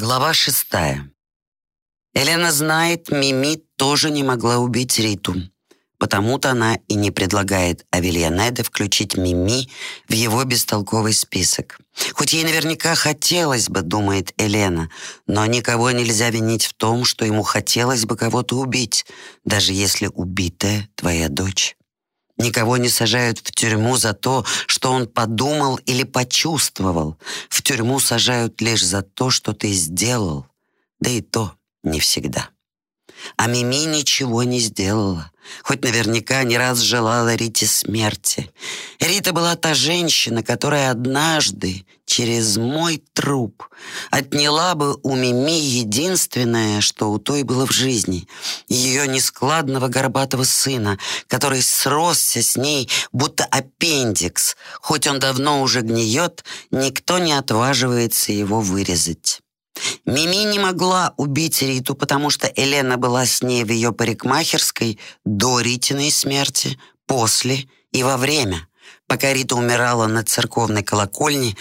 Глава шестая. Елена знает, Мими тоже не могла убить Риту. Потому-то она и не предлагает Авельянеде включить Мими в его бестолковый список. Хоть ей наверняка хотелось бы, думает Елена, но никого нельзя винить в том, что ему хотелось бы кого-то убить, даже если убитая твоя дочь. Никого не сажают в тюрьму за то, что он подумал или почувствовал. В тюрьму сажают лишь за то, что ты сделал. Да и то не всегда. А Мими ничего не сделала, хоть наверняка не раз желала Рите смерти. Рита была та женщина, которая однажды через мой труп отняла бы у Мими единственное, что у той было в жизни, ее нескладного горбатого сына, который сросся с ней, будто аппендикс. Хоть он давно уже гниет, никто не отваживается его вырезать. Мими не могла убить Риту, потому что Елена была с ней в ее парикмахерской до Ритиной смерти, после и во время, пока Рита умирала на церковной колокольне,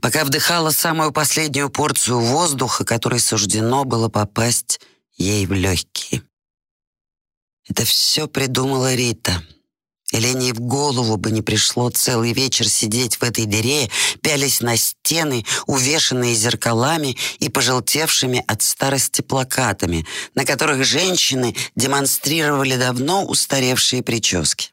пока вдыхала самую последнюю порцию воздуха, которой суждено было попасть ей в легкие. Это все придумала Рита. Елене в голову бы не пришло целый вечер сидеть в этой дыре, пялись на стены, увешанные зеркалами и пожелтевшими от старости плакатами, на которых женщины демонстрировали давно устаревшие прически.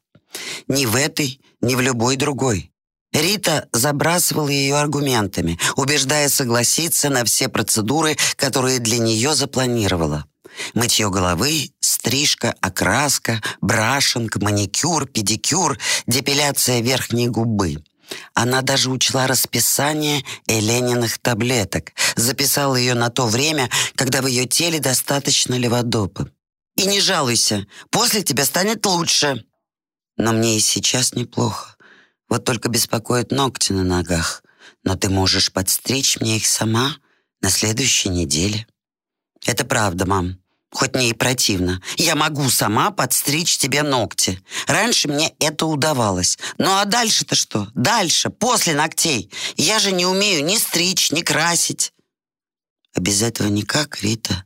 Ни в этой, ни в любой другой. Рита забрасывала ее аргументами, убеждая согласиться на все процедуры, которые для нее запланировала. Мытье головы, стрижка, окраска, брашинг, маникюр, педикюр, депиляция верхней губы. Она даже учла расписание Элениных таблеток, записала ее на то время, когда в ее теле достаточно леводопы. «И не жалуйся, после тебя станет лучше». Но мне и сейчас неплохо. Вот только беспокоят ногти на ногах. Но ты можешь подстричь мне их сама на следующей неделе. Это правда, мам хоть мне и противно. Я могу сама подстричь тебе ногти. Раньше мне это удавалось. Ну а дальше-то что? Дальше, после ногтей. Я же не умею ни стричь, ни красить. А без этого никак, Рита.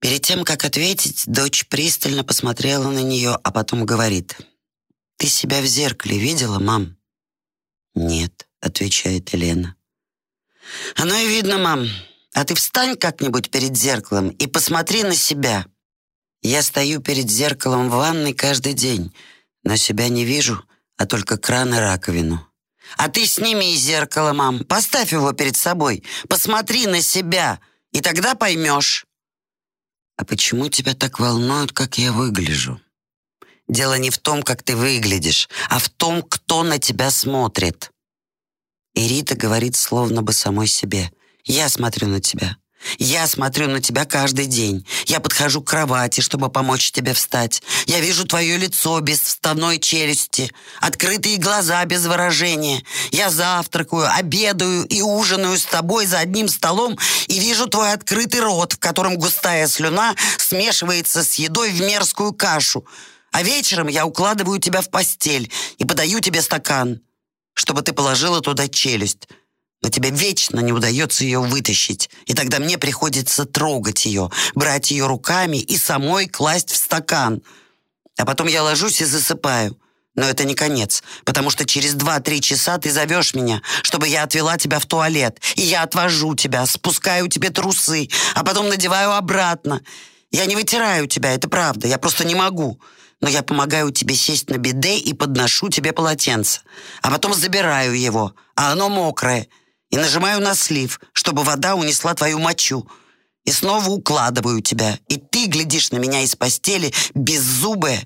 Перед тем, как ответить, дочь пристально посмотрела на нее, а потом говорит. «Ты себя в зеркале видела, мам?» «Нет», — отвечает Елена. «Оно и видно, мам. А ты встань как-нибудь перед зеркалом и посмотри на себя. Я стою перед зеркалом в ванной каждый день, но себя не вижу, а только кран и раковину. А ты сними из зеркала, мам, поставь его перед собой, посмотри на себя, и тогда поймешь. А почему тебя так волнует, как я выгляжу? Дело не в том, как ты выглядишь, а в том, кто на тебя смотрит. И Рита говорит словно бы самой себе — я смотрю на тебя. Я смотрю на тебя каждый день. Я подхожу к кровати, чтобы помочь тебе встать. Я вижу твое лицо без вставной челюсти, открытые глаза без выражения. Я завтракаю, обедаю и ужинаю с тобой за одним столом и вижу твой открытый рот, в котором густая слюна смешивается с едой в мерзкую кашу. А вечером я укладываю тебя в постель и подаю тебе стакан, чтобы ты положила туда челюсть но тебе вечно не удается ее вытащить, и тогда мне приходится трогать ее, брать ее руками и самой класть в стакан. А потом я ложусь и засыпаю. Но это не конец, потому что через два-три часа ты зовешь меня, чтобы я отвела тебя в туалет. И я отвожу тебя, спускаю тебе трусы, а потом надеваю обратно. Я не вытираю тебя, это правда, я просто не могу. Но я помогаю тебе сесть на биде и подношу тебе полотенце. А потом забираю его, а оно мокрое и нажимаю на слив, чтобы вода унесла твою мочу. И снова укладываю тебя, и ты глядишь на меня из постели, беззубая,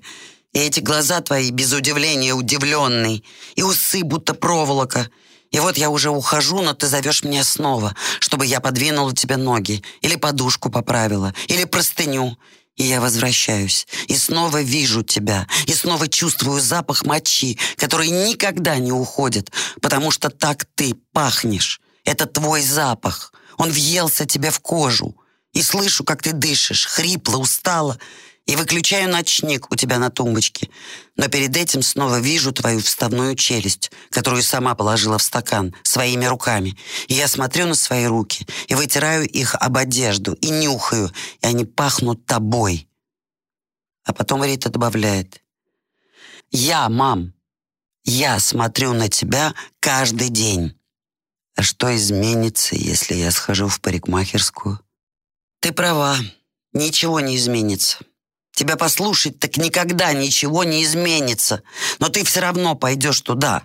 и эти глаза твои без удивления удивленные, и усы будто проволока. И вот я уже ухожу, но ты зовешь меня снова, чтобы я подвинула тебе ноги, или подушку поправила, или простыню. И я возвращаюсь, и снова вижу тебя, и снова чувствую запах мочи, который никогда не уходит, потому что так ты пахнешь. Это твой запах. Он въелся тебе в кожу. И слышу, как ты дышишь, хрипло, устало. И выключаю ночник у тебя на тумбочке. Но перед этим снова вижу твою вставную челюсть, которую сама положила в стакан своими руками. И я смотрю на свои руки и вытираю их об одежду, и нюхаю, и они пахнут тобой. А потом Рита добавляет. «Я, мам, я смотрю на тебя каждый день. А что изменится, если я схожу в парикмахерскую?» «Ты права, ничего не изменится. Тебя послушать, так никогда ничего не изменится. Но ты все равно пойдешь туда.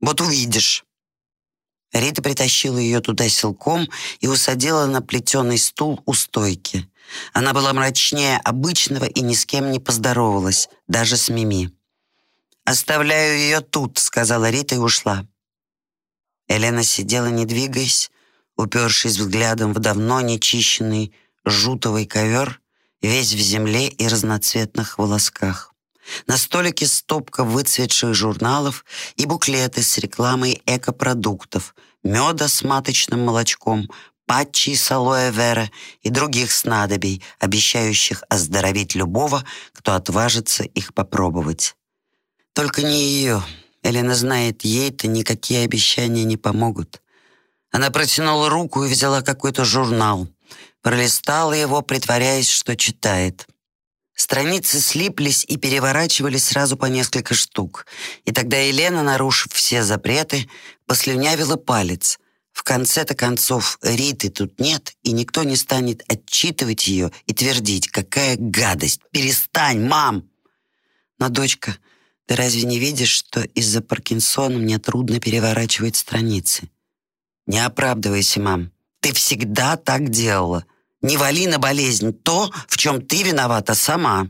Вот увидишь». Рита притащила ее туда силком и усадила на плетеный стул у стойки. Она была мрачнее обычного и ни с кем не поздоровалась, даже с Мими. «Оставляю ее тут», — сказала Рита и ушла. Елена сидела, не двигаясь, упершись взглядом в давно нечищенный жутовый ковер, весь в земле и разноцветных волосках. На столике стопка выцветших журналов и буклеты с рекламой экопродуктов, меда с маточным молочком, патчи с алоэ вера и других снадобий, обещающих оздоровить любого, кто отважится их попробовать. Только не ее. Элена знает, ей-то никакие обещания не помогут. Она протянула руку и взяла какой-то журнал. Пролистала его, притворяясь, что читает. Страницы слиплись и переворачивались сразу по несколько штук. И тогда Елена, нарушив все запреты, послюнявила палец. В конце-то концов, Риты тут нет, и никто не станет отчитывать ее и твердить, какая гадость. «Перестань, мам!» Но, дочка, ты разве не видишь, что из-за Паркинсона мне трудно переворачивать страницы? Не оправдывайся, мам. Ты всегда так делала. Не вали на болезнь то, в чем ты виновата сама».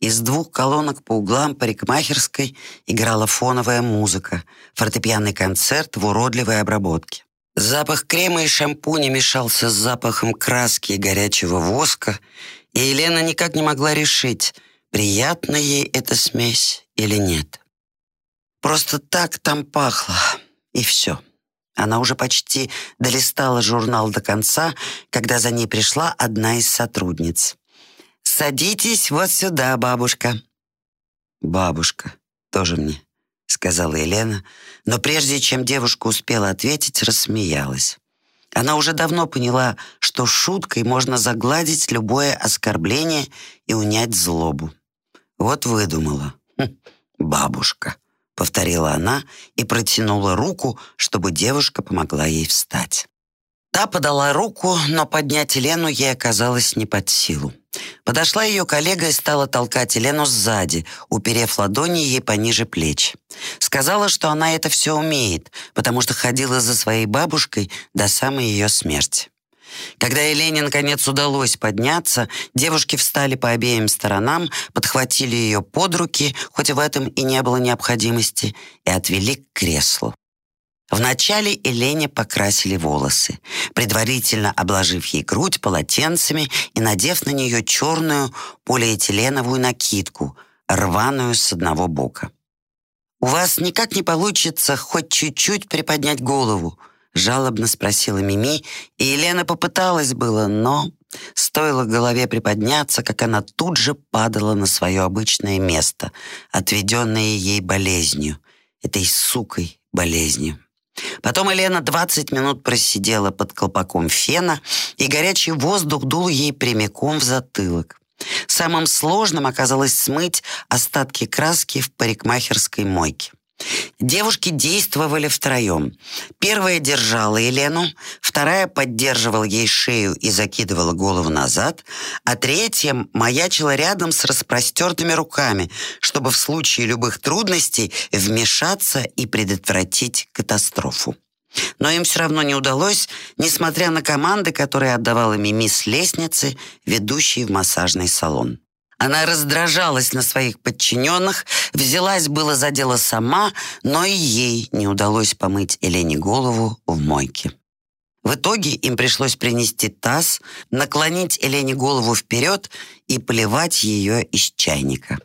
Из двух колонок по углам парикмахерской играла фоновая музыка, фортепианный концерт в уродливой обработке. Запах крема и шампуня мешался с запахом краски и горячего воска, и Елена никак не могла решить, приятна ей эта смесь или нет. Просто так там пахло, и все. Она уже почти долистала журнал до конца, когда за ней пришла одна из сотрудниц. «Садитесь вот сюда, бабушка». «Бабушка, тоже мне», — сказала Елена, но прежде чем девушка успела ответить, рассмеялась. Она уже давно поняла, что шуткой можно загладить любое оскорбление и унять злобу. Вот выдумала. Хм, бабушка повторила она и протянула руку, чтобы девушка помогла ей встать. Та подала руку, но поднять Елену ей оказалось не под силу. Подошла ее коллега и стала толкать Елену сзади, уперев ладони ей пониже плеч. Сказала, что она это все умеет, потому что ходила за своей бабушкой до самой ее смерти. Когда Елене наконец удалось подняться, девушки встали по обеим сторонам, подхватили ее под руки, хоть в этом и не было необходимости, и отвели к креслу. Вначале Елене покрасили волосы, предварительно обложив ей грудь полотенцами и надев на нее черную полиэтиленовую накидку, рваную с одного бока. «У вас никак не получится хоть чуть-чуть приподнять голову», Жалобно спросила Мими, и Елена попыталась было, но стоило голове приподняться, как она тут же падала на свое обычное место, отведенное ей болезнью, этой сукой болезнью. Потом Елена 20 минут просидела под колпаком фена, и горячий воздух дул ей прямиком в затылок. Самым сложным оказалось смыть остатки краски в парикмахерской мойке. Девушки действовали втроем. Первая держала Елену, вторая поддерживала ей шею и закидывала голову назад, а третья маячила рядом с распростертыми руками, чтобы в случае любых трудностей вмешаться и предотвратить катастрофу. Но им все равно не удалось, несмотря на команды, которые отдавала Мими с лестницы, ведущей в массажный салон. Она раздражалась на своих подчиненных, взялась было за дело сама, но и ей не удалось помыть Елене голову в мойке. В итоге им пришлось принести таз, наклонить Елене голову вперед и поливать ее из чайника.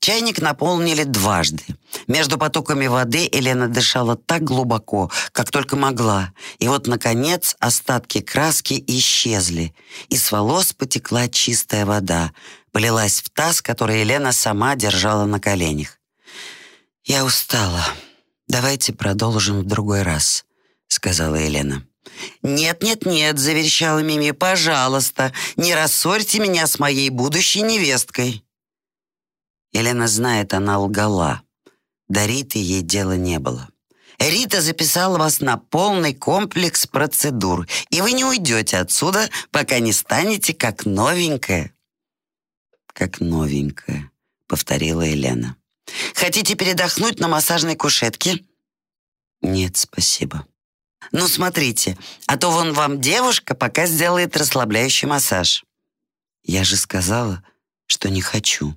Чайник наполнили дважды. Между потоками воды Елена дышала так глубоко, как только могла. И вот, наконец, остатки краски исчезли. И с волос потекла чистая вода, полилась в таз, который Елена сама держала на коленях. «Я устала. Давайте продолжим в другой раз», — сказала Елена. «Нет-нет-нет», — заверещала Мими, — «пожалуйста, не рассорьте меня с моей будущей невесткой». Елена знает, она лгала. До Риты ей дела не было. Рита записала вас на полный комплекс процедур, и вы не уйдете отсюда, пока не станете как новенькая. «Как новенькая», — повторила Елена. «Хотите передохнуть на массажной кушетке?» «Нет, спасибо». «Ну, смотрите, а то вон вам девушка пока сделает расслабляющий массаж». «Я же сказала, что не хочу».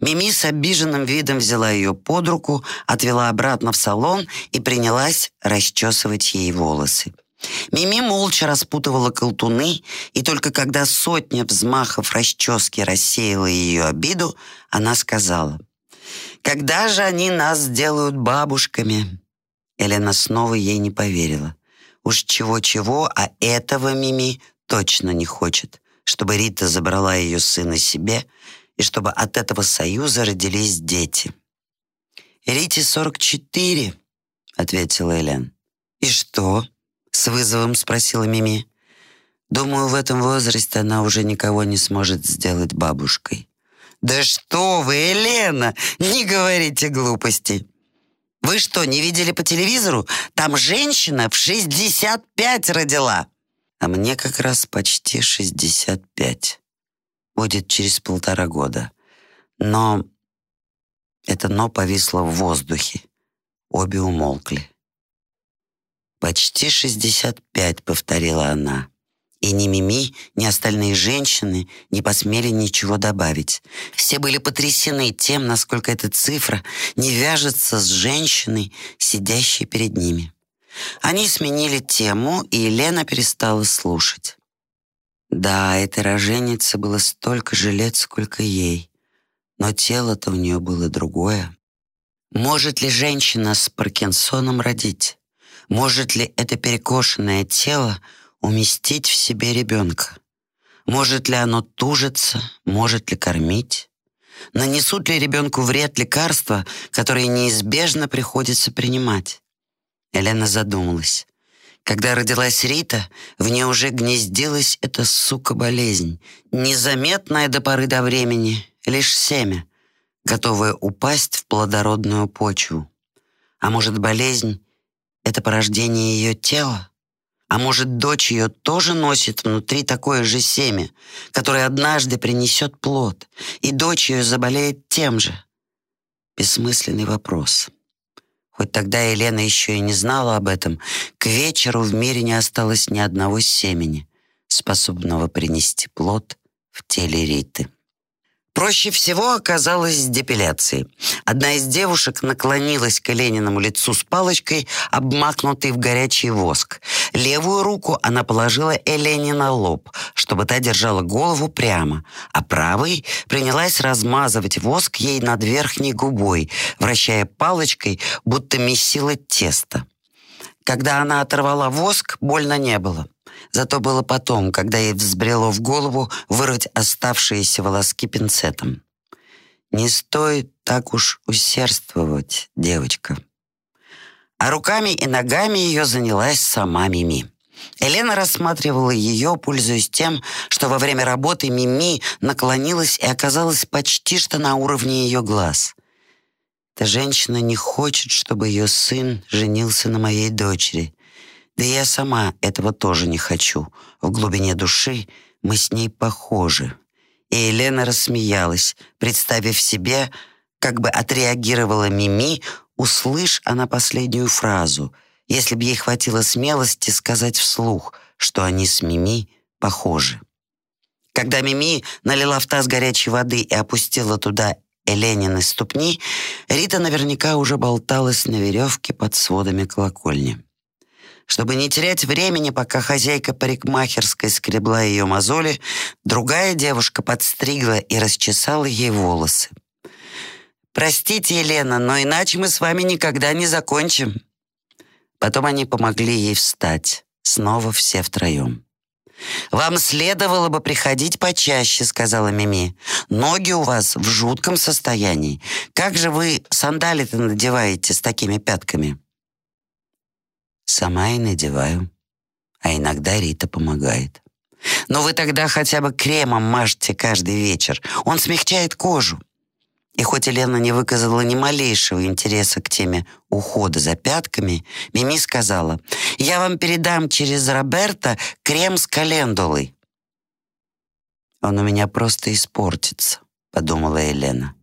Мими с обиженным видом взяла ее под руку, отвела обратно в салон и принялась расчесывать ей волосы. Мими молча распутывала колтуны, и только когда сотня взмахов расчески рассеяла ее обиду, она сказала, «Когда же они нас сделают бабушками?» Елена снова ей не поверила. Уж чего-чего, а этого Мими точно не хочет, чтобы Рита забрала ее сына себе и чтобы от этого союза родились дети. «Рите 44», — ответила Элен. «И что?» — с вызовом спросила Мими. «Думаю, в этом возрасте она уже никого не сможет сделать бабушкой». «Да что вы, Елена, не говорите глупости!» «Вы что, не видели по телевизору? Там женщина в 65 родила!» «А мне как раз почти 65. Будет через полтора года. Но...» Это «но» повисло в воздухе. Обе умолкли. «Почти шестьдесят пять», — повторила она. И ни Мими, ни остальные женщины не посмели ничего добавить. Все были потрясены тем, насколько эта цифра не вяжется с женщиной, сидящей перед ними. Они сменили тему, и Елена перестала слушать. Да, этой роженице было столько же лет, сколько ей, но тело-то у нее было другое. Может ли женщина с Паркинсоном родить? Может ли это перекошенное тело уместить в себе ребенка? Может ли оно тужиться? Может ли кормить? Нанесут ли ребенку вред лекарства, которые неизбежно приходится принимать? Елена задумалась. Когда родилась Рита, в ней уже гнездилась эта сука-болезнь, незаметная до поры до времени, лишь семя, готовое упасть в плодородную почву. А может, болезнь это порождение ее тела? А может, дочь ее тоже носит внутри такое же семя, которое однажды принесет плод, и дочь ее заболеет тем же? Бессмысленный вопрос. Хоть тогда Елена еще и не знала об этом, к вечеру в мире не осталось ни одного семени, способного принести плод в теле Риты. Проще всего оказалось с депиляцией. Одна из девушек наклонилась к Лениному лицу с палочкой, обмакнутой в горячий воск. Левую руку она положила Элене на лоб, чтобы та держала голову прямо, а правой принялась размазывать воск ей над верхней губой, вращая палочкой, будто месила тесто. Когда она оторвала воск, больно не было. Зато было потом, когда ей взбрело в голову вырвать оставшиеся волоски пинцетом. «Не стоит так уж усердствовать, девочка». А руками и ногами ее занялась сама Мими. Елена рассматривала ее, пользуясь тем, что во время работы Мими наклонилась и оказалась почти что на уровне ее глаз. Эта женщина не хочет, чтобы ее сын женился на моей дочери. Да я сама этого тоже не хочу. В глубине души мы с ней похожи. И Елена рассмеялась, представив себе, как бы отреагировала Мими, услышь она последнюю фразу, если бы ей хватило смелости сказать вслух, что они с Мими похожи. Когда Мими налила в таз горячей воды и опустила туда Эленины ступни, Рита наверняка уже болталась на веревке под сводами колокольни. Чтобы не терять времени, пока хозяйка парикмахерской скребла ее мозоли, другая девушка подстригла и расчесала ей волосы. «Простите, Елена, но иначе мы с вами никогда не закончим». Потом они помогли ей встать, снова все втроем. «Вам следовало бы приходить почаще», — сказала Мими. «Ноги у вас в жутком состоянии. Как же вы сандали-то надеваете с такими пятками?» «Сама и надеваю. А иногда Рита помогает». «Но вы тогда хотя бы кремом мажьте каждый вечер. Он смягчает кожу». И хоть Елена не выказала ни малейшего интереса к теме ухода за пятками, Мими сказала, «Я вам передам через Роберта крем с календулой». «Он у меня просто испортится», — подумала Елена.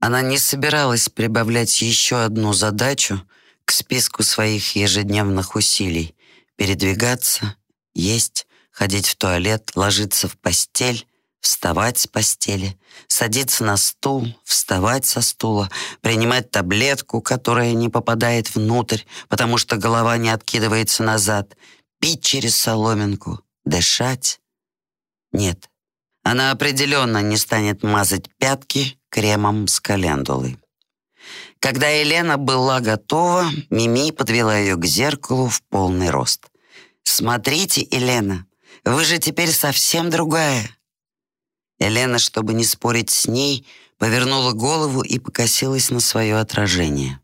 Она не собиралась прибавлять еще одну задачу к списку своих ежедневных усилий — передвигаться, есть, ходить в туалет, ложиться в постель, вставать с постели, садиться на стул, вставать со стула, принимать таблетку, которая не попадает внутрь, потому что голова не откидывается назад, пить через соломинку, дышать. Нет, она определенно не станет мазать пятки кремом с календулой. Когда Елена была готова, Мими подвела ее к зеркалу в полный рост. «Смотрите, Елена, вы же теперь совсем другая. Елена, чтобы не спорить с ней, повернула голову и покосилась на свое отражение.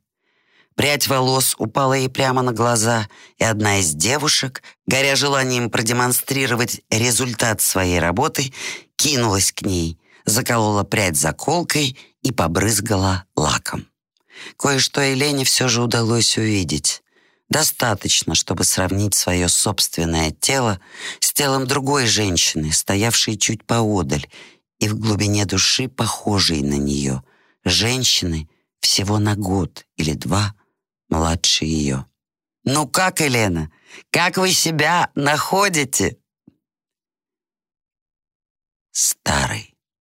Прядь волос упала ей прямо на глаза, и одна из девушек, горя желанием продемонстрировать результат своей работы, кинулась к ней, заколола прядь заколкой и побрызгала лаком. Кое-что Елене все же удалось увидеть. Достаточно, чтобы сравнить свое собственное тело с телом другой женщины, стоявшей чуть поодаль и в глубине души похожей на нее, женщины всего на год или два младше ее. «Ну как, Елена, как вы себя находите?» Старый.